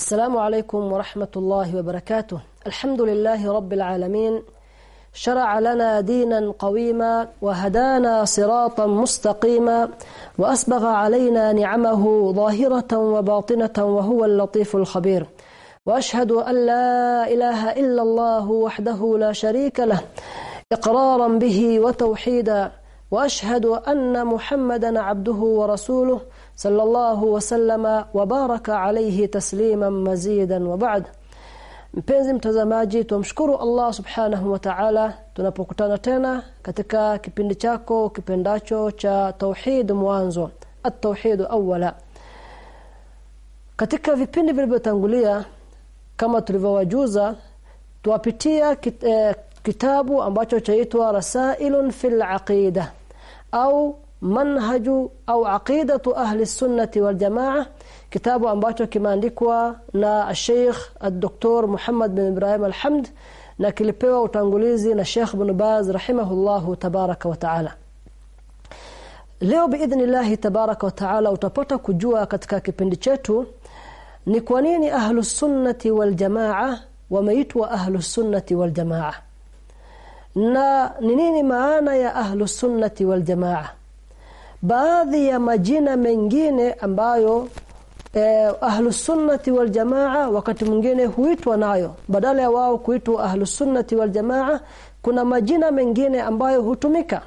السلام عليكم ورحمة الله وبركاته. الحمد لله رب العالمين. شرع لنا دينا قويما وهدانا صراطا مستقيما وأسبغ علينا نعمه ظاهرة وباطنة وهو اللطيف الخبير. وأشهد أن لا إله إلا الله وحده لا شريك له إقرارا به وتوحيدا. وأشهد أن محمدا عبده ورسوله صلى الله وسلم وبارك عليه تسليما مزيدا وبعد Mpenzi mtazamaji tumshukuru Allah Subhanahu wa Ta'ala tunapokutana tena katika kipindi chako kipendacho cha tauhid mwanzo at-tauhid awwala Katika vipindi vilivyotangulia kama tulivyowajuza tuwapitia kit, eh, kitabu ambacho chaitwa Rasailun fil Aqida au manhaju au aqidatu ahli sunnati wal jamaa kitabu ambacho kimeandikwa na Sheikh Dr. Muhammad bin Ibrahim Al-Hamd na kilipewa utangulizi na Sheikh Ibn Baz rahimahullahu tabaraka wa taala Leo biidhnillah tabaraka wa taala utapata kujua katika kipindi chetu ni kwa nini ahlus sunnati wal jamaa wameitwa ahlus sunnati wal jamaa na ni nini maana ya ahlus sunnati wal jamaa baadhi ya majina mengine ambayo eh, ahlusunnati wal jamaa wakati mwingine huitwa nayo. Badala ya wao kuitwa ahlusunnati waljamaa wal jamaa kuna majina mengine ambayo hutumika.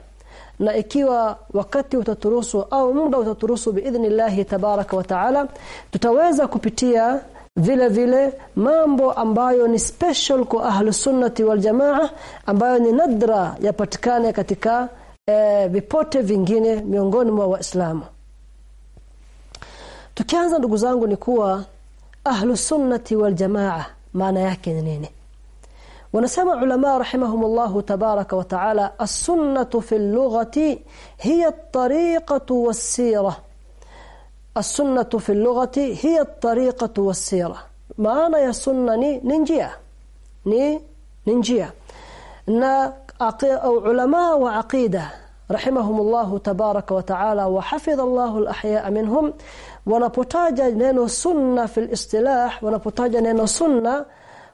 Na ikiwa wakati utaturusu au muda utaturuhusu biidhnillah tabaraka wa taala tutaweza kupitia vile vile mambo ambayo ni special kwa ahlusunnati waljamaa ambayo ni nadra yapatikane katika e, vipote vingine miongoni mwa waislamu. Tukianza ndugu zangu ni kuwa ahlu sunnati wal jamaa maana yake ni nini? Wanasema ulama rahimahumullah tabaraka wa taala as-sunnatu fil lughati hiya at-tariqatu was-sirah as-sunnatu fil lughati hiya at-tariqatu was-sirah maana ya sunna ni njia. Ni njia. Na أو علماء وعقيدة رحمهم الله تبارك وتعالى وحفظ الله الأحياء منهم. ونبطاج نينو سنة في الاستلاح ونبطاج نينو سنة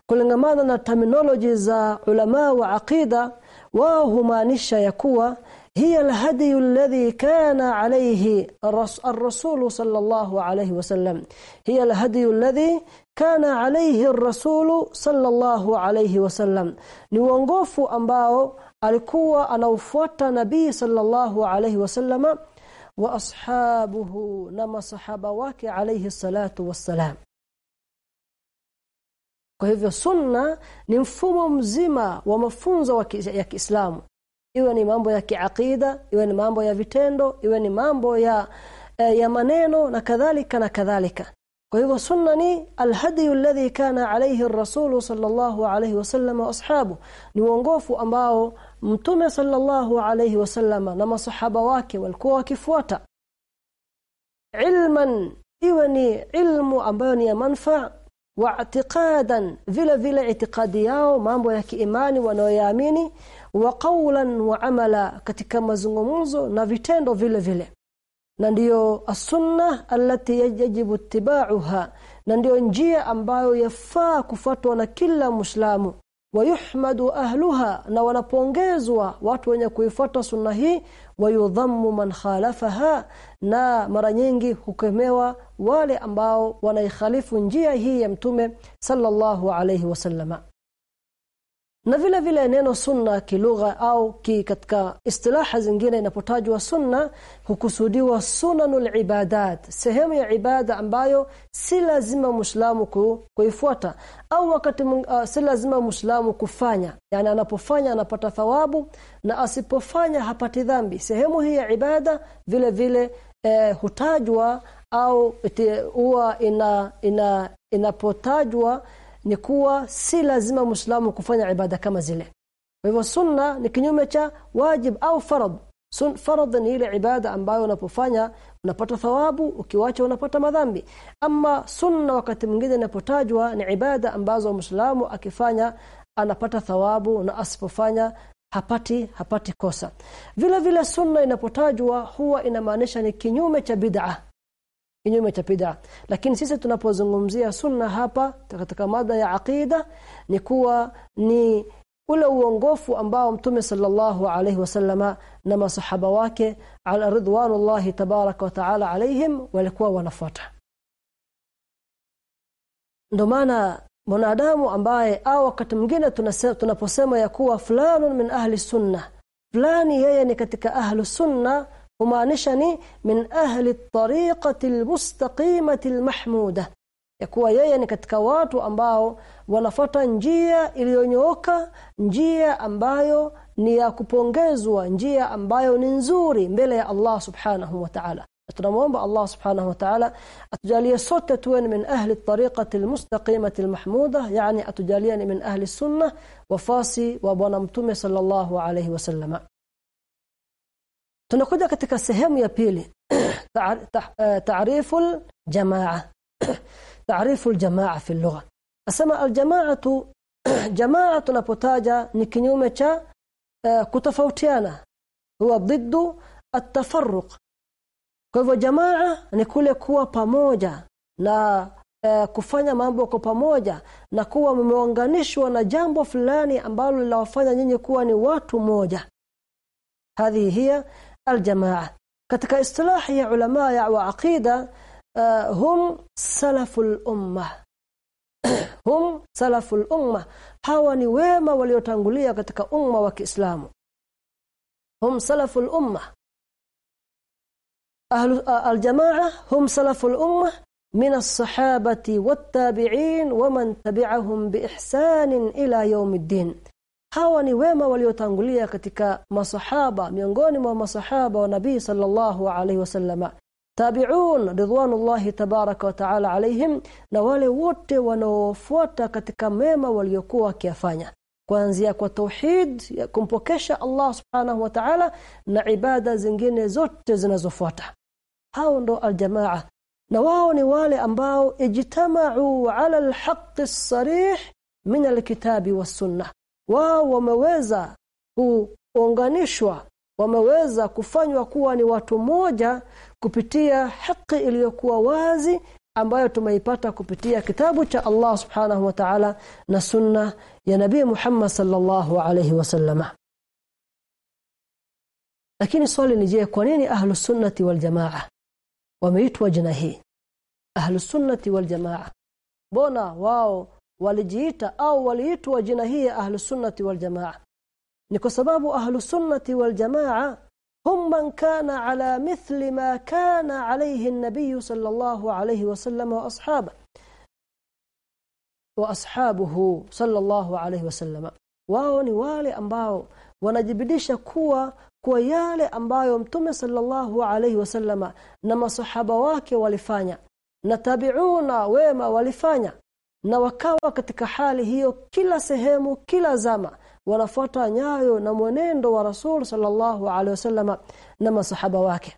كل ما دانا تمنولوجي زا علماء وعقيدة وهما نشا يكوى. هي الهدي الذي كان عليه الرسول صلى الله عليه وسلم. هي الهدي الذي kana alayhi ar-rasul sallallahu alayhi wasallam ni uongofu ambao alikuwa anaufuata nabii sallallahu alayhi wasallama wa ashabuhu na masahaba wake alayhi salatu wassalam kwa hivyo sunna ni mfumo mzima wa mafunzo ya Kiislamu. Iwe ni mambo ya kiakida iwe ni mambo ya vitendo iwe ni mambo ya ya maneno na kadhalika na kadhalika kwa hivyo sunna ni alhadi alladhi kana alayhi ar-rasul sallallahu alayhi wasallam wa ashabu. Ni uongofu ambao mtume sallallahu alayhi wasallam na masahaba wake walikuwa wakifuata. Ilman iwe ni ilmu ambayo ni ya manfaa wa i'tiqadan vile vile itikadi yao mambo ya kiimani wanayoyaamini wa qawlan wa amala katika mazungumzo na vitendo vile vile na ndiyo as-sunna allati yajibu ittiba'uha. Na ndiyo njia ambayo yafaa kufuatwa na kila muislamu. Wayuhmadu ahluha na wanapongezwa watu wenye kuifuata sunna hii wayudhammu man khalafaha na mara nyingi hukemewa wale ambao wanaikhalifu njia hii ya mtume sallallahu alayhi wasallama na vile vile neno sunna kilugha au ki katika istilaha zingine inapotajwa sunna hukusudiwa sunanul ibadat sehemu ya ibada ambayo si lazima muislamu ku, kuifuata au wakati uh, si lazima muislamu kufanya. Yani anapofanya anapata thawabu na asipofanya hapati dhambi. Sehemu hii ya ibada vile vile eh, hutajwa au huwa ina, ina inapotajwa ni kuwa si lazima muislamu kufanya ibada kama zile. Kwa hivyo sunna ni kinyume cha wajib au farad. Sun, farad ni ile ibada ambayo unapofanya unapata thawabu ukiwacha unapata madhambi. Ama sunna wakati mwingine inapotajwa ni ibada ambazo muislamu akifanya anapata thawabu na asipofanya hapati hapati kosa. Vile vile sunna inapotajwa huwa inamaanisha ni kinyume cha bid'a kinyume cha bid'a lakini sisi tunapozungumzia sunna hapa katika mada ya aqida ni kuwa ni ule uongofu ambao mtume sallallahu alayhi wasallama na masahaba wake ala ridwanullahi tabaraka wa taala alaihim walikuwa wanafuata. Ndo maana mwanadamu ambaye au wakati mwingine tunaposema ya kuwa fulani min ahli sunna fulani yeye ni katika ahli sunna humaanisha ni min ahli tariqati almustaqimati almahmuda ya kuwa yeye ni katika watu ambao wanafuata njia iliyonyooka njia ambayo ni ya kupongezwa njia ambayo ni nzuri mbele ya Allah subhanahu wa ta'ala. Tunamuomba Allah subhanahu wa ta'ala atujalie sote tuwe min ahli tariqati almustaqimati almahmuda yani atujalie min ahli sunna wafasi wa bwana mtume sallallahu alayhi wasallama Tunakuja katika sehemu ya pili. Taariful eh, jamaa. Taariful jamaa fi lugha asema aljamaatu jamaa tunapotaja ni kinyume cha eh, kutofautiana. Huwa dhiddu atafarruq kwa hivyo jamaa ni kule kuwa pamoja na eh, kufanya mambo kwa pamoja na kuwa mmeunganishwa na jambo fulani ambalo linawafanya nyinyi kuwa ni watu moja. Hadhi hiya الجماعة. كتك استلاحية علماء وعقيدة آه، هم سلف الأمة. هم سلف الأمة. حاواني ويما وليوتانقلية كتك أمة وكإسلام. هم سلف الأمة. أهل آه، الجماعة هم سلف الأمة. من الصحابة والتابعين ومن تبعهم بإحسان إلى يوم الدين. Hawa ni wema waliotangulia katika masahaba miongoni mwa masahaba wa nabii sallallahu alaihi wasallama. Tabi'un ridwanullahi tabaraka wa taala alaihim na wale wote wanaofuata katika mema waliokuwa wakiafanya kuanzia kwa tauhid kumpokesha Allah subhanahu wa ta'ala na ibada zingine zote zinazofuata. Hao ndo aljamaa. Na wao ni wale ambao ijtama'u ala alhaq as-sarih min alkitabi was-sunnah wao wameweza kuunganishwa wameweza kufanywa kuwa ni watu moja kupitia haki iliyokuwa wazi ambayo tumeipata kupitia kitabu cha Allah subhanahu wa ta'ala na sunna ya nabii Muhammad sallallahu alayhi wasallama lakini swali ni je kwa nini ahlu sunnati wal jamaa wameitwa jina hii? Ahlu sunnati wal jamaa. Bona wao walijiita au waliitwa jina hii ya sunnati wal jamaa. Ni kwa sababu ahlu sunnati wal jamaa hum man kana ala mithli ma kana alayhi an-nabiy sallallahu alayhi wasallam wa ashaba wa ashabuhu sallallahu alayhi wasallam wao ni wale ambao wanajibidisha kuwa kwa yale ambayo mtume sallallahu alayhi wasallama na masahaba wake walifanya na tabiuna wema walifanya na wakawa katika hali hiyo kila sehemu kila zama. Wanafuata nyayo na mwenendo wa Rasul sallallahu alaihi wasallam na masahaba wake.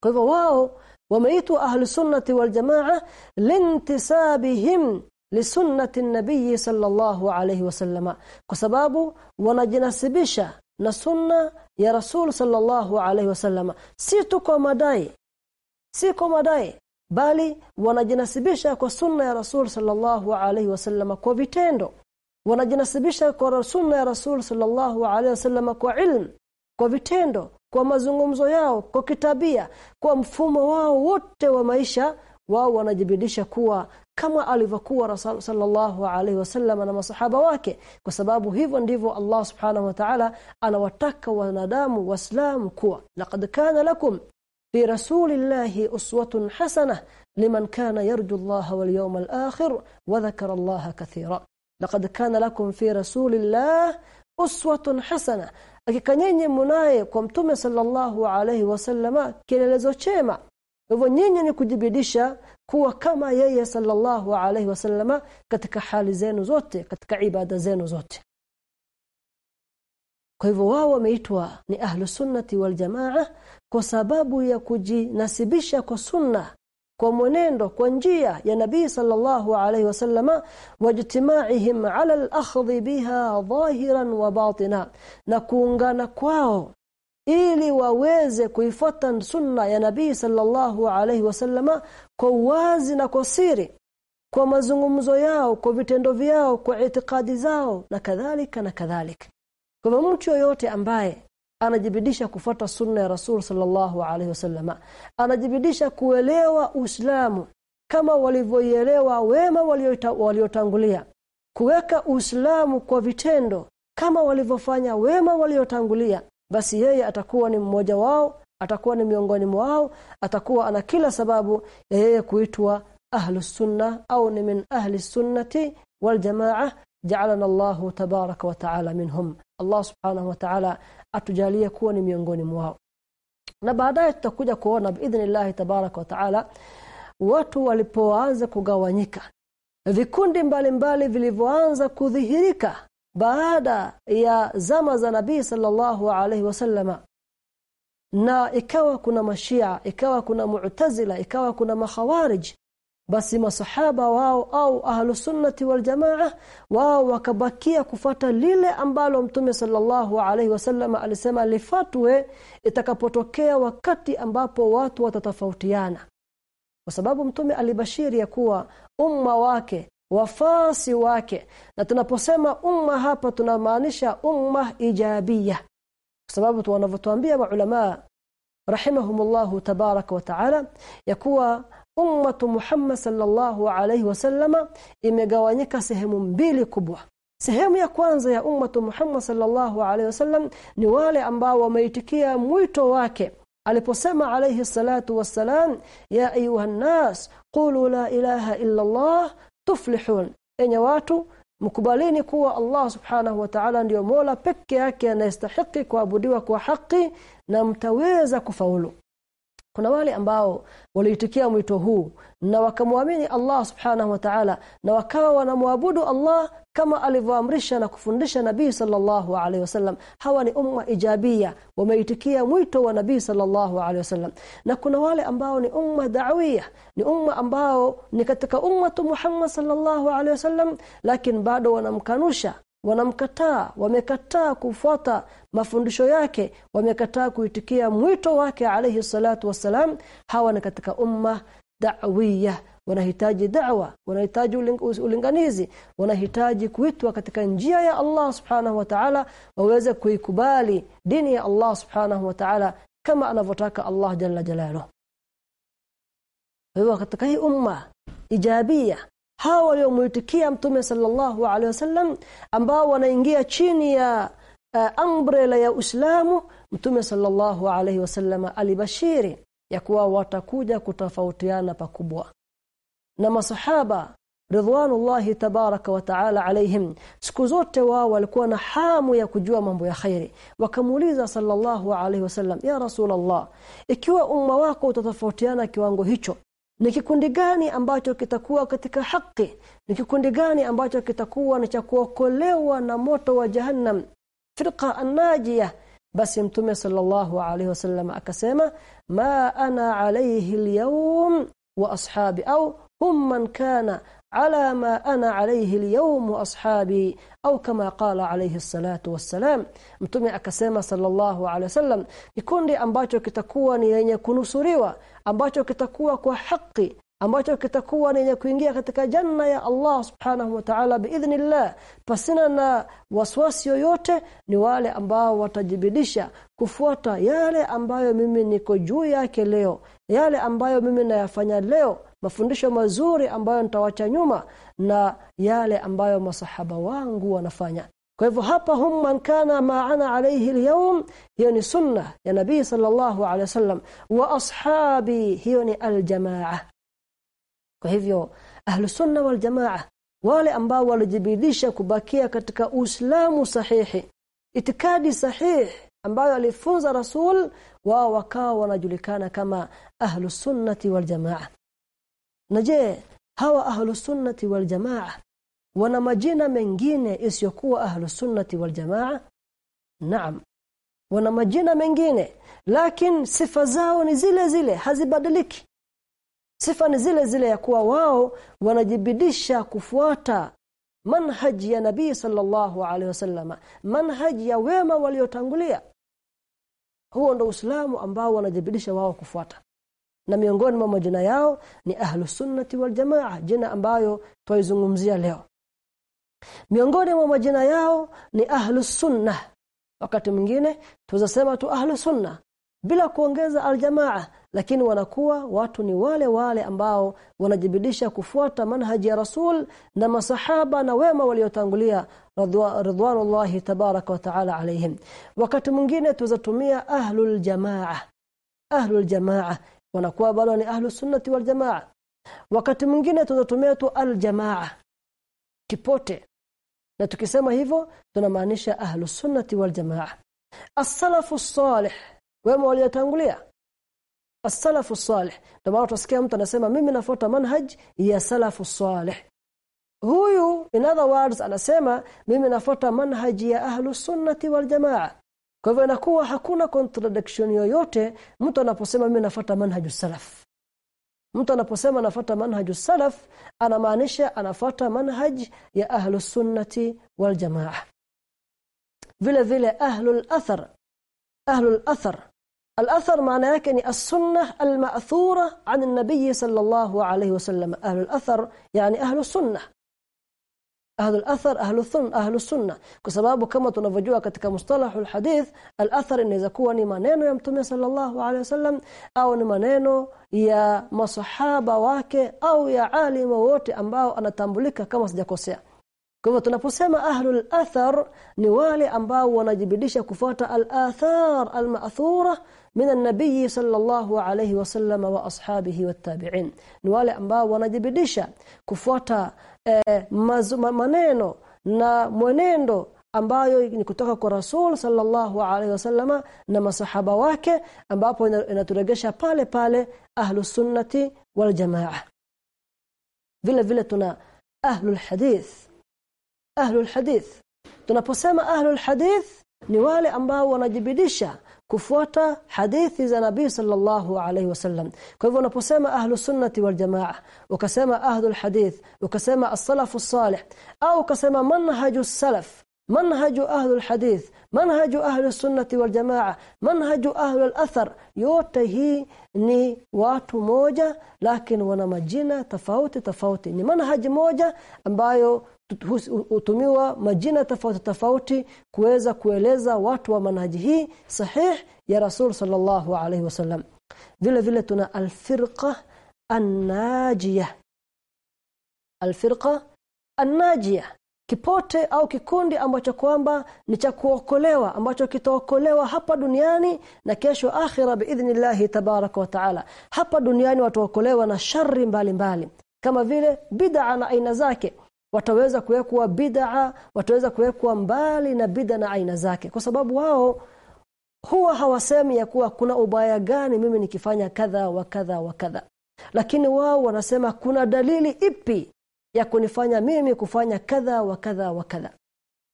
Kwa hivyo wao wameitwa ahli sunnati wal jamaa lintisabihim lisunnati nabii sallallahu alaihi wasallam kwa sababu wanajinasibisha na sunna ya Rasul sallallahu alaihi wasallam. Si tu kwa madai si kwa madai bali wanajinasibisha kwa sunna ya Rasul sallallahu alaihi wasallam kwa vitendo. Wanajinasibisha kwa sunna ya Rasul sallallahu alaihi wasallam kwa ilm kwa vitendo kwa mazungumzo yao kwa kitabia kwa mfumo wao wote wa maisha wao wanajibidisha kuwa kama alivyokuwa Rasul sallallahu alaihi wasallam na masahaba wake. Kwa sababu hivyo ndivyo Allah subhanahu wa ta'ala anawataka wanadamu waislamu kuwa laqad kana lakum fi rasulillahi uswatun hasana liman kana yarju Allah wal yawmal akhir wa dhakara Allah kathira laqad kana lakum fi rasulillah uswatun hasana hakika nyinyi mnaye kwa mtume sallallahu alayhi wasallama kielelezo chema hivyo nyinyi ni kujibidisha kuwa kama yeye sallallahu alayhi wasallama katika hali zenu zote katika ibada zenu zote kwa hivyo wao wameitwa ni ahlu sunnati wal jamaa kwa sababu ya kujinasibisha kwa sunna kwa mwenendo kwa njia ya nabii sallallahu alayhi wasallama wajtimaihim ala al-akhdh biha dhahiran wa batina na kuungana kwao ili waweze kuifuata sunna ya nabii sallallahu alaihi wasallama kwa wazi na kwa siri kwa mazungumzo yao kwa vitendo vyao kwa itikadi zao na kadhalika na kadhalika kwa mtu yoyote ambaye anajibidisha kufuata sunna ya Rasul sallallahu alaihi wasallama anajibidisha kuelewa Uislamu kama walivyoielewa wema waliotangulia kuweka Uislamu kwa vitendo kama walivyofanya wema waliotangulia basi yeye atakuwa ni mmoja wao atakuwa ni miongoni mwao atakuwa ana kila sababu ya yeye kuitwa ahlus sunna au ni min ahli sunnati wal jamaa ja'alana Allahu tabaraka wa ta'ala minhum. Allah subhanahu wa ta'ala atujalie kuwa ni miongoni mwao. Na baadaye tutakuja kuona biidhnillah tabaraka wa ta'ala watu walipoanza kugawanyika. Vikundi mbalimbali vilivyoanza kudhihirika baada ya zama za nabii sallallahu alaihi wasallama na ikawa kuna mashia ikawa kuna mu'tazila ikawa kuna makhawarij basi masahaba wao au ahlu sunnati wal jamaa wao wakabakia kufata lile ambalo mtume sallallahu alaihi wasallam alisema lifatwe itakapotokea wakati ambapo watu watatofautiana. Kwa sababu mtume alibashiri ya kuwa umma wake wafasi wake na tunaposema umma hapa tunamaanisha umma ijabia kwa sababu wanavyotuambia maulama rahimahumullahu tabaraka wa taala ya kuwa ummatu Muhammad sallallahu alayhi wasallama imegawanyika sehemu mbili kubwa. Sehemu ya kwanza ya ummatu Muhammad sallallahu alayhi wasallam ni wale ambao wameitikia mwito wake aliposema alayhi salatu wassalam ya ayuha nas qulu la ilaha illa Allah tuflihun. Enye watu mkubalini kuwa Allah subhanahu wa ta'ala ndiyo Mola peke yake anayestahili kuabudiwa kwa haki na mtaweza kufaulu kuna wale ambao waliitikia mwito huu na wakamwamini Allah subhanahu wa ta'ala na wakawa wanamwabudu Allah kama alivyoamrisha na kufundisha Nabii sallallahu alaihi wasallam. Hawa ni umma ijabia wameitikia mwito wa Nabii sallallahu alaihi wasallam. Na kuna wale ambao ni umma da'wiyah ni umma ambao ni katika ummatu Muhammad sallallahu alaihi wasallam lakini bado wanamkanusha wanamkataa wamekataa kufuata mafundisho yake wamekataa kuitikia mwito wake alayhi salatu wassalam. Hawa ni katika umma da'wiyah wanahitaji da'wa wanahitaji ulinganizi wanahitaji kuitwa katika njia ya Allah subhanahu wa ta'ala waweze kuikubali dini ya Allah subhanahu wa ta'ala kama anavyotaka Allah jalla jalaluhu. Hiyo katika hii umma ijabia hawa waliomuitikia mtume sallallahu alaihi wasallam ambao wanaingia chini ya uh, umbrella ya Uislamu mtume sallallahu alaihi wasallam alibashiri ya kuwa watakuja kutofautiana pakubwa. Na masahaba ridwanullahi tabaraka wa taala alaihim siku zote wao walikuwa na hamu ya kujua mambo ya khairi. Wakamuuliza sallallahu alaihi wasallam ya rasulullah ikiwa umma wako utatofautiana kiwango hicho ni kikundi gani ambacho kitakuwa katika haki? Ni kikundi gani ambacho kitakuwa ni cha kuokolewa na moto wa jahannam? Firqa an-najiyah. Basi mtume sallallahu alaihi wasallam akasema ma ana alayhi al-yawm wa ashabi au hum man kana ala ما ana عليه اليوم ashabi au kama qala alayhi salatu wassalam mtume akasema sallallahu وسلم wasallam kikundi ambacho kitakuwa ni yenye kunusuriwa ambacho kitakuwa kwa haki ambacho kitakuwa ni yenye kuingia katika janna ya Allah subhanahu wa ta'ala biidhnillah pasina na waswasi yoyote ni wale ambao watajibidisha kufuata yale ambayo mimi niko juu yake leo yale ambayo mimi nayafanya leo mafundisho mazuri ambayo nitawacha nyuma na yale ambayo masahaba wangu wanafanya. Kwa hivyo hapa hum man kana ma'ana alayhi alyawm hiyo ni sunna ya nabii sallallahu alayhi wasallam wa ashabi hiyo ni aljamaa. Kwa hivyo ahlu sunna wal jamaa wale ambao walijibidisha kubakia katika uislamu sahihi itikadi sahihi ambayo alifunza rasul wao wakawa wanajulikana kama ahlu sunnati wal jamaa na je hawa ahlu sunnati wal jamaa wana majina mengine isiyokuwa ahlu sunnati wal jamaa? Naam wana majina mengine lakini sifa zao ni zile zile hazibadiliki. Sifa ni zile zile ya kuwa wao wanajibidisha kufuata manhaji ya nabii sallallahu alaihi wasallama manhaji ya wema waliotangulia. Huo ndo Uislamu ambao wanajibidisha wao kufuata na miongoni mwa majina yao ni ahlu sunnati wal jamaa jina ambayo twaizungumzia leo. Miongoni mwa majina yao ni ahlu sunna. Wakati mwingine tuzasema tu ahlu sunna bila kuongeza aljamaa lakini wanakuwa watu ni wale wale ambao wanajibidisha kufuata manhaji ya rasul na masahaba na wema waliotangulia ridwanullahi tabaraka wa taala alaihim wakati mwingine tuzatumia ahlul jamaa. Ahlul jamaa wanakuwa bado ni ahlu sunnati wal jamaa. Wakati mwingine tunatumia tu al jamaa kipote. Na tukisema hivyo tunamaanisha ahlu sunnati wal jamaa. As-salafu salih wema waliotangulia. As-salafu salih ndio maana mtu anasema mimi nafuata manhaj ya salafu salih huyu in other words anasema mimi nafuata manhaji ya ahlu sunnati wal jamaa kwa hivyo inakuwa hakuna contradiction yoyote mtu anaposema mimi nafuata manhaju salaf. Mtu anaposema anafuata manhaju salaf anamaanisha anafuata manhaj ya ahlus sunnati wal jamaa. Vile vile ahlul athar. Ahlul athar. Al-athar maana yake ni as-sunnah al-ma'thura 'an an-nabiy sallallahu alayhi wasallam. Ahlul athar yani ahlus sunnah. أهل الأثر أهل الثن أهل السنة kwa sababu kama tunavyojua katika mustalahul hadith al-athar inaweza kuwa ni maneno ya mtume sallallahu alaihi wasallam au ni maneno ya masahaba wake au ya alimu wote ambao anatambulika kama sijakosea kwa hivyo tunaposema ahlul athar ni wale ambao wanajibidisha kufuata al-athar al-ma'thura min an-nabiy sallallahu alayhi wasallam wa ashabihi wattabi'in ni wale ambao wanajibidisha kufuata eh, maneno na mwenendo ambayo ni kutoka kwa Rasul sallallahu alaihi wasallama na masahaba wake ambapo inaturegesha pale pale ahlu sunnati wal jamaa. Vile vile tuna ahlu hadith. Ahlu hadith. Tunaposema ahlu hadith ni wale ambao wanajibidisha kufuata hadithi za nabii sallallahu alaihi wasallam. Kwa hivyo unaposema ahlu sunnati wal jamaa ukasema ahlul hadith ukasema as-salafu salih au ukasema manhaju salaf manhaju ahlul hadith manhaju ahlus sunnati wal jamaa manhaju ahlul athar yote hii ni watu moja lakini wana majina tofauti tofauti. Ni manhaji moja ambayo hutumiwa majina tofauti tofauti kuweza kueleza watu wa manhaji hii sahih ya Rasul sallallahu alaihi wasallam vile vile tuna alfirqa annajia alfirqa annajia kipote au kikundi ambacho kwamba ni cha kuokolewa ambacho kitaokolewa hapa duniani na kesho akhira biidhnillahi tabaraka wa taala. Hapa duniani wataokolewa na shari mbalimbali mbali. kama vile bid'a na aina zake wataweza kuwekwa bid'a wataweza kuwekwa mbali na bid'a na aina zake. Kwa sababu wao huwa hawasemi ya kuwa kuna ubaya gani mimi nikifanya kadha wa kadha wa kadha. Lakini wao wanasema kuna dalili ipi ya kunifanya mimi kufanya kadha wa kadha wa kadha.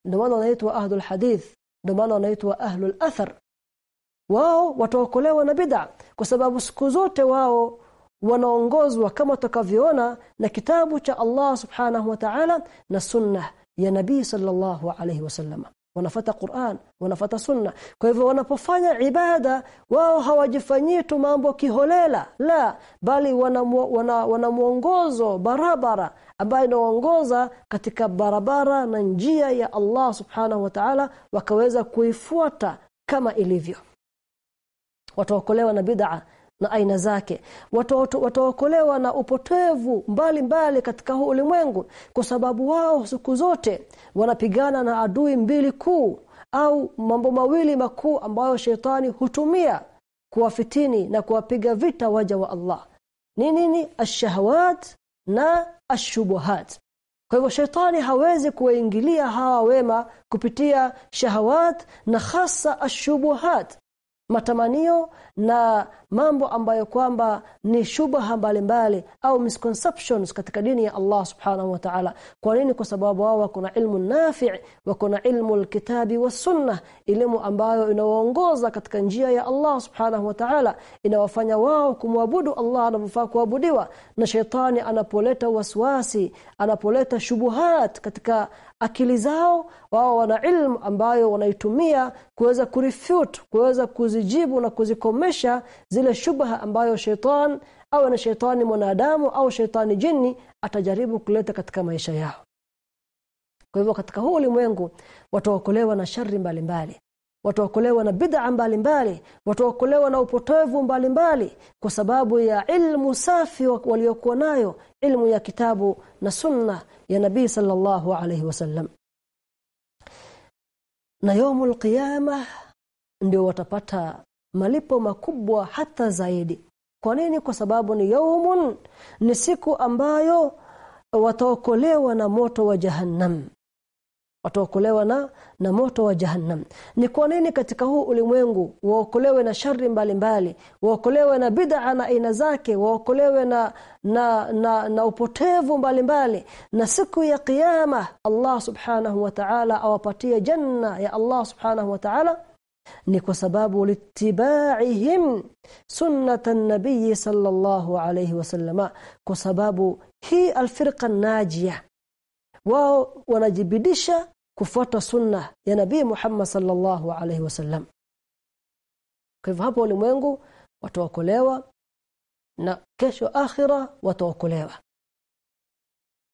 Ndio maana wanaitwa ahlul hadith ndio maana wanaitwa ahlul athar. Wao wataokolewa na bid'a. Kwa sababu siku zote wao wanaongozwa kama tutakavyoona na kitabu cha Allah subhanahu wa ta'ala na sunna ya nabii sallallahu alayhi wasallam wanafata Qur'an wanafata sunna kwa hivyo wanapofanya ibada wao hawajifanyii tu mambo kiholela la bali wana wana barabara ambayo inaongoza katika barabara na njia ya Allah subhanahu wa ta'ala wakaweza kuifuata kama ilivyo. Wataokolewa na bid'a na aina zake. Wataokolewa na upotevu mbalimbali mbali katika huu ulimwengu kwa sababu wao siku zote wanapigana na adui mbili kuu au mambo mawili makuu ambayo shetani hutumia kuwafitini na kuwapiga vita waja wa Allah. Ni nini? Ashahawat na ashubuhat kwa hivyo shetani hawezi kuwaingilia hawa wema kupitia shahawat na hasa ashubuhat matamanio na mambo ambayo kwamba ni shubha mbalimbali au misconceptions katika dini ya Allah subhanahu wa ta'ala. Kwa nini? Kwa sababu wao wako na ilmu nafi' wako na ilmu alkitabi wa sunnah elimu ambayo inawaongoza katika njia ya Allah subhanahu wa ta'ala inawafanya wao kumwabudu Allah anavyofaa kuabudiwa. Na shetani anapoleta waswasi anapoleta shubuhat katika akili zao wao wana ilmu ambayo wanaitumia kuweza kurefute kuweza kuzijibu na kuzikomesha zile shubha ambayo shaitan au na shaitani mwanadamu au shaitani jini atajaribu kuleta katika maisha yao. Kwa hivyo katika huu ulimwengu wataokolewa na shari mbalimbali wataokolewa na bid'a mbalimbali wataokolewa na upotevu mbalimbali kwa sababu ya ilmu safi waliokuwa nayo ilmu ya kitabu na sunna ya nabii sallallahu alayhi wasallam. Na yomul qiyama ndio watapata malipo makubwa hata zaidi. Kwa nini? Kwa sababu ni yaumun ni siku ambayo wataokolewa na moto wa jahannam wataokolewa na na moto wa jahannam. Ni kwa nini katika huu ulimwengu waokolewe na shari mbalimbali? Waokolewe na bid'a na aina zake? Waokolewe na na, na na upotevu mbalimbali? Mbali. na siku ya kiyama Allah subhanahu wa ta'ala awapatie janna ya Allah subhanahu wa ta'ala? Ni kwa sababu litibaihim sunnata nabii sallallahu alayhi wasallama kwa sababu hii alfirqa najia. Wao wanajibidisha kufuata sunna ya nabii Muhammad sallallahu alaihi wasallam kwa hivyo hapo ulimwengu wataokolewa na kesho akhira wataokolewa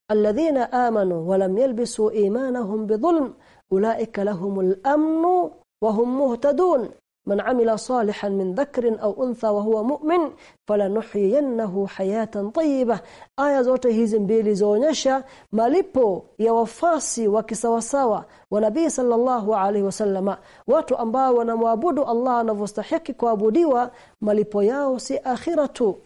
alladhina amanu wa lam yalbisu imanahum bidhulm ulaika lahumul amnu wa hum muhtadun man amila salihan min dhakrin au untha wa huwa mu'min falanuhyiyannahu hayatan tayyiba aya zote hizi mbili zaonyesha malipo ya wafasi wa kisawasawa wa nabii sallallahu alaihi watu ambao wanamwabudu Allah anavyostahiki kuabudiwa malipo yao si akhiratu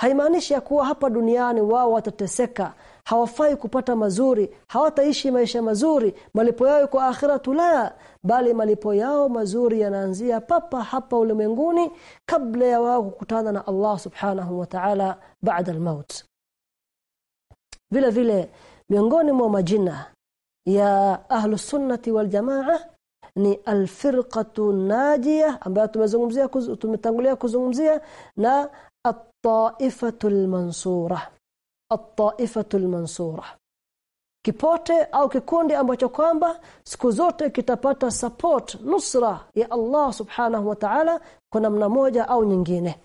haimaanishi ya kuwa hapa duniani wao watateseka hawafai kupata mazuri hawataishi maisha mazuri malipo yao kwa akhiratu la bali malipo yao mazuri yanaanzia papa hapa ulimwenguni kabla ya wao kukutana na Allah subhanahu wa ta'ala baada ya maut vile vile miongoni mwa majina ya ahlus sunnati wal jamaa ni alfirqatu najia ambayo tumezungumzia tumetangulia kuzungumzia na at-taifatu al-mansura at-taifatu al-mansura kipote au kikundi ambacho kwamba siku zote kitapata support nusra ya Allah subhanahu wa ta'ala kwa namna moja au nyingine.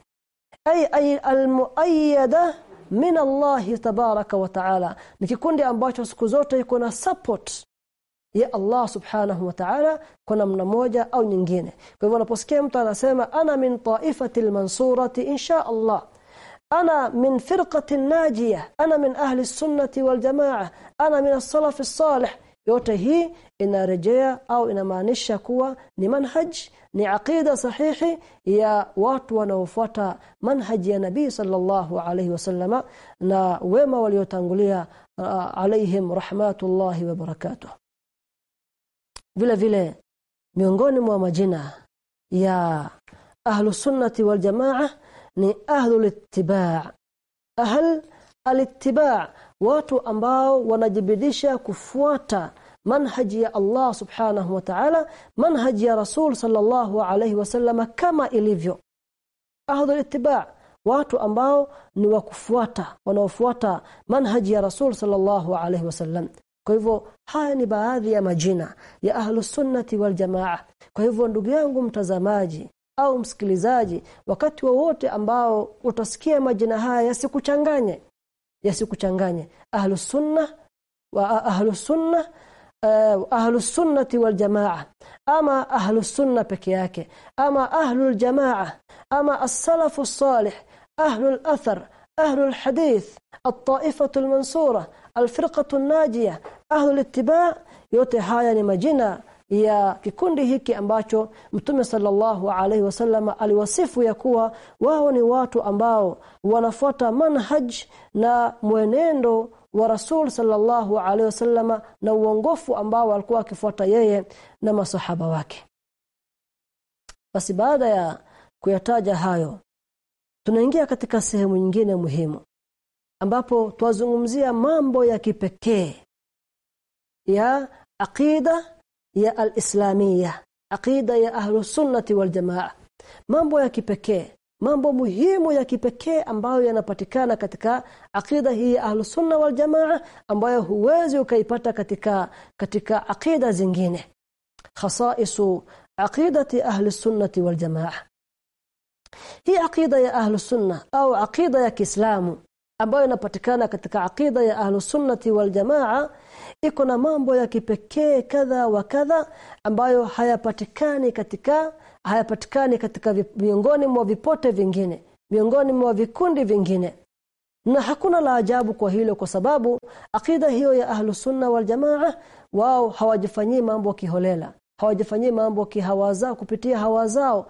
Ay ay al-muayyada min Allah tabaraka wa ta'ala. Ni kikundi ambacho siku zote iko na support ya Allah subhanahu wa ta'ala kwa namna moja au nyingine. Kwa hivyo unaposikia mtu anasema ana min taifati al-mansurati insha Allah أنا من فرقة ناجية أنا من أهل السنة والجماعة أنا من السلف الصالح yote hii inarejea au inamaanisha kuwa ni manhaj ni aqida sahihi ya watu wanaofuata manhaji ya nabii sallallahu alayhi wasallama na wema waliotangulia uh, alaihim rahmatullahi wa barakatuh vile vile miongoni mwa majina ya ahlus sunnati wal jamaa ni ahlul ittiba' ahl alittiba' watu ambao wanajibidisha kufuata manhaji ya Allah subhanahu wa ta'ala manhaji ya Rasul sallallahu alayhi wasallam kama ilivyo. Ahlul ittiba' watu ambao ni wa kufuata wanaofuata manhaji ya Rasul sallallahu alayhi wasallam kwa hivyo haya ni baadhi ya majina ya ahlus sunnati wal jamaa. Kwa hivyo ndugu yangu mtazamaji au msikilizaji wakati wowote wa ambao utasikia majina haya yasikuchanganye yasikuchanganye. Ahlus sunna wa ahlus uh, eh, ahlus sunnati ama ahlus sunna peke yake ama ahlul jamaa ama as-salafu salih ahlul athar ahlul hadith at-ta'ifatu al-mansura al-firqatu an-najiyah ahlul ittiba yote haya ni majina ya kikundi hiki ambacho Mtume sallallahu alaihi wasallam aliwasifu ya kuwa wao ni watu ambao wanafuata manhaj na mwenendo wa Rasul sallallahu alaihi wasallama na uongofu ambao alikuwa akifuata yeye na masahaba wake. Basi baada ya kuyataja hayo tunaingia katika sehemu nyingine muhimu ambapo twazungumzia mambo ya kipekee ya aqida ya alislamia aqida ya ahlus sunnati wal jamaa. Mambo ya kipekee mambo muhimu ya kipekee ambayo yanapatikana katika akida hii ahlus sunna wal jamaa ambayo huwezi ukaipata katika katika akida zingine. Khasaisu aqidati ahli sunnati wal jamaa. Hii akida ya ahli sunna au akida ya Kiislamu ambayo inapatikana katika akida ya ahli sunnati wal jamaa iko na mambo ya kipekee kadha wa kadha ambayo hayapatikani katika hayapatikani katika miongoni mwa vipote vingine miongoni mwa vikundi vingine. Na hakuna la ajabu kwa hilo kwa sababu akida hiyo ya ahlu sunna wal jamaa wao hawajifanyii mambo kiholela hawajifanyii mambo kihawa kupitia hawa zao.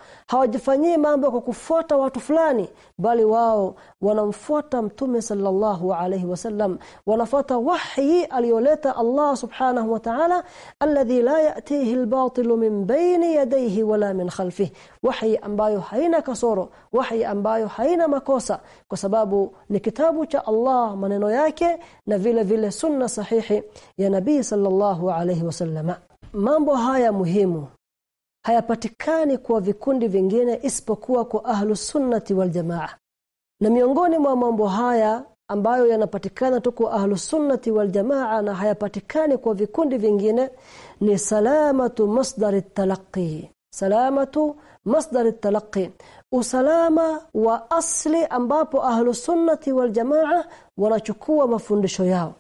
Mambo kwa kufuata watu fulani bali wao wanamfuata mtume sallallahu alayhi wasallam wanafuata wahyi aliyoleta Allah subhanahu wa ta'ala alladhi la yatihi albatilu min bayni yadayhi wala min khalfihi. Wahyi ambayo haina kasoro wahyi ambayo haina makosa kwa sababu ni kitabu cha Allah maneno yake na vile vile sunna sahihi ya nabii sallallahu alayhi wasallam mambo haya muhimu hayapatikani kwa vikundi vingine isipokuwa kwa ahlu sunnati wal jamaa. Na miongoni mwa mambo haya ambayo yanapatikana tu kwa ahlu sunnati wal jamaa na hayapatikani kwa vikundi vingine ni salamatu masdar talaqi. Salamatu masdar talaqi. Usalama wa asli ambapo ahlu sunnati wal jamaa wanachukua mafundisho yao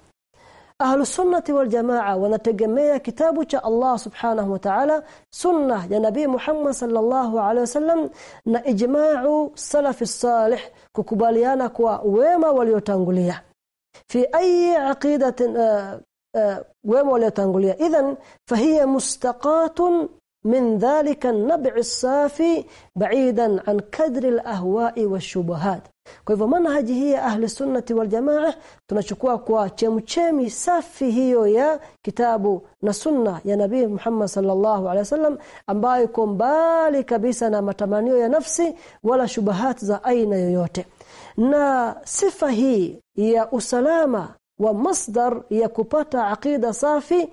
أهل السنة والجماعة ونتجميع كتاب الله سبحانه وتعالى سنة نبي محمد صلى الله عليه وسلم نإجماع السلف الصالح ككباليانا كوا ويما وليتنقليا في أي عقيدة آه، آه، ويما وليتنقليا إذن فهي مستقاة min dhalika an-nab'i safi ba'idan an kadri al-ahwa'i wash-shubuhat kwa hivyo manhaji hii ya ahli sunnati wal jamaa tunachukua kwa chemchemi safi hiyo ya kitabu na sunna ya nabii Muhammad sallallahu alaihi wasallam ambayo iko mbali kabisa na matamanio ya nafsi wala shubahat za aina yoyote. Na sifa hii ya usalama wa masdar ya kupata aqida safi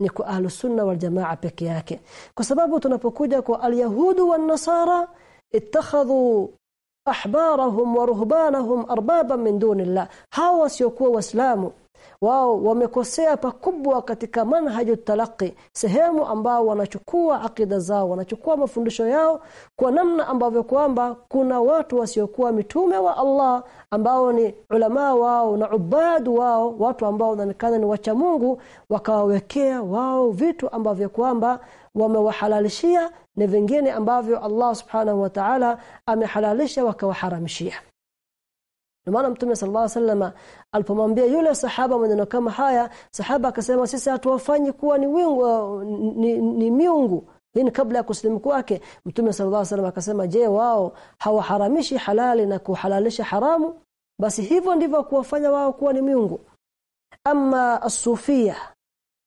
ni kwa ahlu sunna wal jamaa peke yake kwa sababu tunapokuja kwa alyahudu wan nasara ittakhadhu ahbarahum wa ruhbanahum arbaban min dunillah hawa wasiokuwa waislamu wao wamekosea pakubwa katika manhaju talaqi sehemu ambao wanachukua akida zao wanachukua mafundisho yao kwa namna ambavyo kwamba kuna watu wasiokuwa mitume wa Allah ambao ni ulama wao na ubadu wao watu ambao wanaonekana ni wacha Mungu wakawawekea wao vitu ambavyo kwamba wamewahalalishia na vingine ambavyo Allah subhanahu wa ta'ala amehalalisha wakawaharamishia maana Mtume sallallahu alaihi wasallam alipomwambia yule sahaba maneno kama haya sahaba akasema sisi hatuwafanyi kuwa ni wingu ni, ni miungu. Hii ni kabla ya kusilimu kwake. Mtume sallallahu alaihi wasallam akasema je wao hawaharamishi halali na kuhalalisha haramu? Basi hivyo ndivyo kuwafanya wao kuwa ni miungu. Ama asufia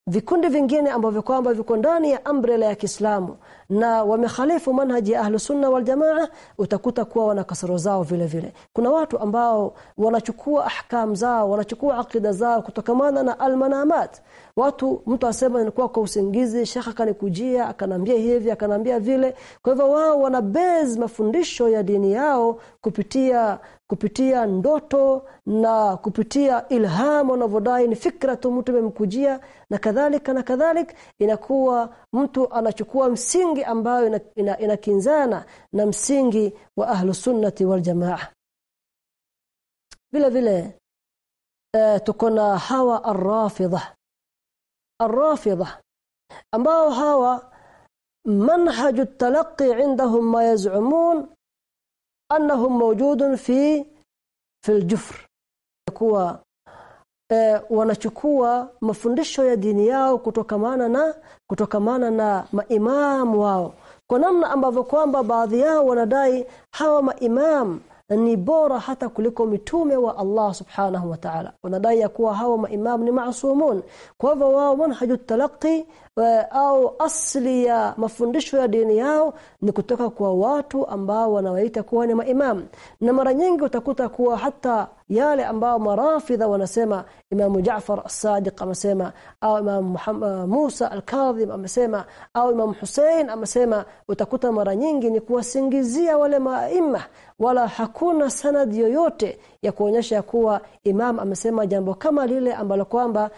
vikundi vingine ambavyo kwamba viko ndani ya umbrella ya Kiislamu na wamehalifu manhaji ya ahlu sunna wal jamaa utakuta kuwa wana kasoro zao vile vile. Kuna watu ambao wanachukua ahkam zao wanachukua akida zao kutokamana na almanamat. Watu mtu asema nilikuwa kwa usingizi shekha kanikujia akanambia hivi akanambia vile. Kwa hivyo wao wana base mafundisho ya dini yao kupitia kupitia ndoto na kupitia ilhamu wanavyodai ni fikra tu mtu memkujia na kadhalika na kadhalik inakuwa mtu anachukua msingi ambayo inakinzana ina, ina na msingi wa ahlu sunnati wal jamaa vile vile uh, tuko na hawa arrafidha arrafidha ambao hawa منهج التلقي عندهم ما يزعمون أنهم موجود في في الجفر kuwa e, wanachukua mafundisho ya dini yao kutokamana na kutokamana na maimamu wao. Kwa namna ambavyo kwamba baadhi yao wanadai hawa maimam ni bora hata kuliko mitume wa Allah subhanahu wa ta'ala. Wanadai ya kuwa hawa maimam ni maasumun kwa hivyo wao manhaju talaqi au asli ya mafundisho ya dini yao ni kutoka kwa watu ambao wanawaita kuwa ni maimam. Na mara nyingi utakuta kuwa hata yale ambao marafidha wanasema Imam Jaafar as-Sadiq amesema au Imam Muhammad, Musa al-Kadhim amesema au Imam Hussein amesema utakuta mara nyingi ni kuwasingizia wale maima wala hakuna sanad yoyote ya kuonyesha kuwa imam amesema jambo kama lile ambalo kwamba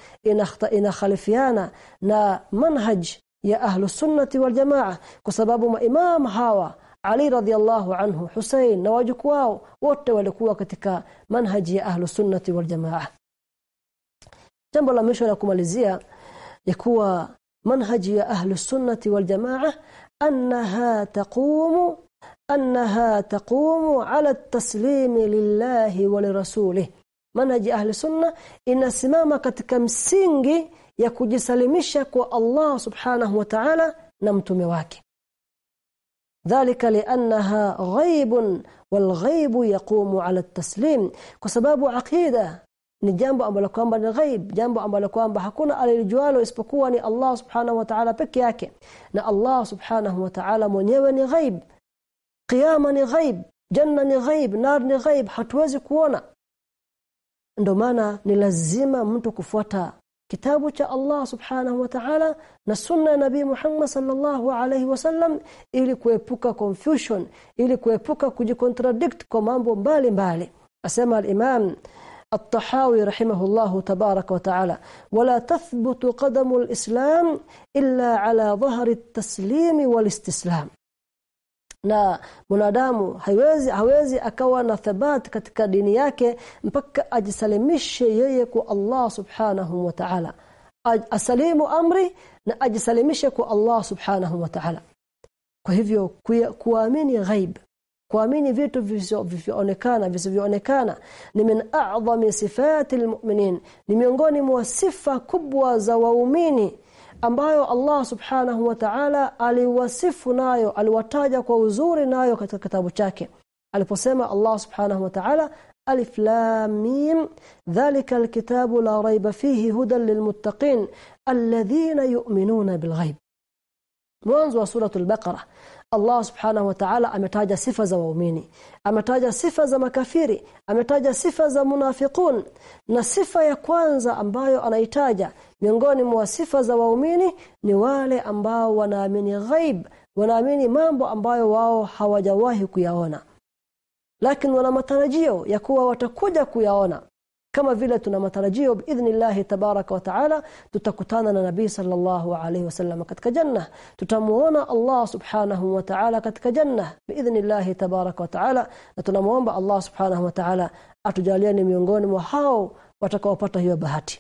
inakhalifiana na manhaj ya ahlu sunnati wal jamaa kwa sababu maimam hawa ali radhiallahu anhu Hussein na wajukuu wao wote walikuwa katika manhaji ya ahlu sunnati wal jamaa. Jambo la mwisho la kumalizia ya kuwa manhaji ya ahlu sunnati wal jamaa annaha taqumu annaha تقوم على التسليم لله ولرسوله. manhaji ahli sunna inasimama katika msingi ya kujisalimisha kwa Allah subhanahu wa ta'ala na mtume wake dhalika liannaha ghaibun walghaibu yaqumu ala taslim kwa sababu aqida ni jambo ambalo kwamba ni ghaib jambo ambalo kwamba hakuna alijualo isipokuwa ni Allah subhanahu wa ta'ala peke yake na Allah subhanahu wa ta'ala mwenyewe ni ghaib qiyama ni ghaib janna ni ghaib nar ni ghaib hatuwezi kuona ndio maana ni lazima mtu kufuata kitabu cha Allah subhanahu wa ta'ala na sunna ya nabii Muhammad sallallahu alayhi wasallam ili kuepuka confusion ili kuepuka kujicontradict kwa mambo mbalimbali asema al-imam الطحاوي رحمه الله تبارك وتعالى ولا تثبت قدم الإسلام إلا على ظهر التسليم والاستسلام na mwanadamu haiwezi hawezi akawa na thabati katika dini yake mpaka ajisalimishe yeye kwa Allah subhanahu wa ta'ala. Asalimu amri na ajisalimishe kwa Allah subhanahu wa ta'ala. Kwa hivyo kuamini ghaib kuamini vitu visivyoonekana visivyoonekana ni min a'zami sifati almu'minin ni miongoni mwa sifa kubwa za waumini ambayo Allah subhanahu wa ta'ala aliwasifu nayo aliwataja kwa uzuri nayo katika kitabu chake aliposema Allah subhanahu wa ta'ala alif lam mim dhalika alkitabu la rayba fihi hudan lilmuttaqin alladhina yu'minuna bilghaib mwanzo wa suratul baqara Allah subhanahu wa ta'ala ametaja sifa za waumini ametaja sifa za makafiri ametaja sifa za munafiqun. Na sifa ya kwanza ambayo anaitaja miongoni mwa sifa za waumini ni wale ambao wanaamini ghaib wanaamini mambo ambayo wao hawajawahi kuyaona. Lakini wana matarajio ya kuwa watakuja kuyaona kama vile tuna matarajio biidhnillah tabaraka wa taala tutakutana na nabii sallallahu alayhi wasallam katika janna. Tutamuona Allah subhanahu wa ta'ala katika janna biidhnillah tabaraka wa taala. Na tunamuomba Allah subhanahu wa ta'ala atujalie ni miongoni mwa hao watakaopata hiyo bahati.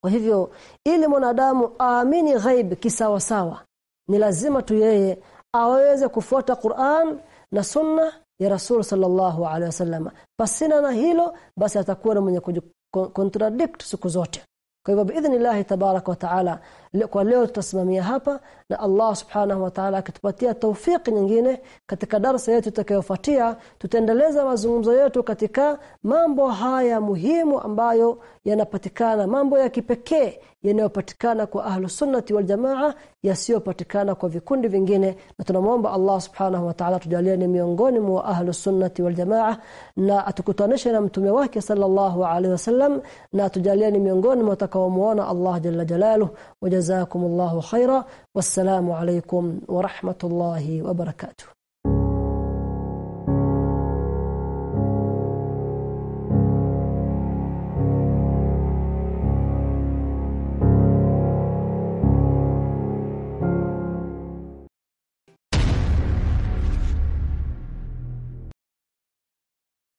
Kwa hivyo ili mwanadamu aamini ghaib kisawa sawa ni lazima tu yeye aweze kufuata Qur'an na sunna ya Rasul sallallahu alaihi wasallam. Pasina na hilo basi atakuwa na mwenye contradict siku zote. Kwa hivyo tabarak wa taala kwa leo tutasimamia hapa na Allah subhanahu wa ta'ala akitupatia taufiki nyingine katika darasa yetu tutakayofuatia tutaendeleza mazungumzo yetu katika mambo haya muhimu ambayo yanapatikana mambo ya kipekee yanayopatikana kwa ahlu sunnati wal jamaa yasiyopatikana kwa vikundi vingine na tunamwomba Allah subhanahu wa ta'ala tujalie ni miongoni mwa ahlu sunnati wal jamaa na atukutanishe na mtume wake sallallahu alaihi wasallam na tujalie ni miongoni mwa watakaomuona Allah jalla jalaluhu wajazakumullahu khaira wassalamu alaikum wa rahmatullahi wa barakatuh.